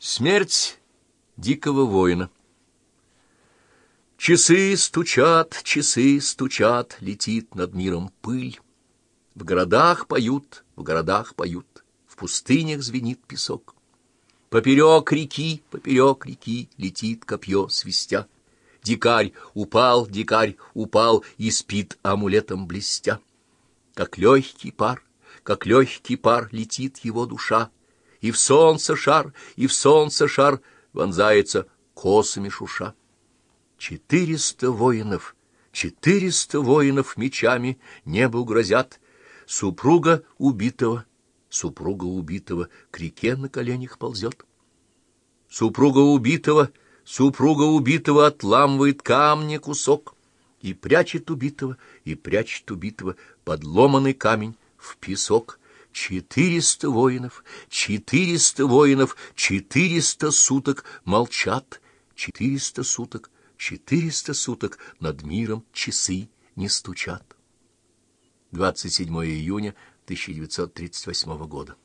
Смерть дикого воина Часы стучат, часы стучат, летит над миром пыль. В городах поют, в городах поют, в пустынях звенит песок. Поперек реки, поперек реки летит копье свистя. Дикарь упал, дикарь упал и спит амулетом блестя. Как легкий пар, как легкий пар летит его душа, и в солнце шар, и в солнце шар вонзается косами шуша. Четыреста воинов, четыреста воинов мечами небу грозят, супруга убитого, супруга убитого к реке на коленях ползет. Супруга убитого, супруга убитого отламывает камни кусок и прячет убитого, и прячет убитого подломанный камень в песок. Четыреста воинов, четыреста воинов, четыреста суток молчат, четыреста суток, четыреста суток над миром часы не стучат. 27 июня 1938 года.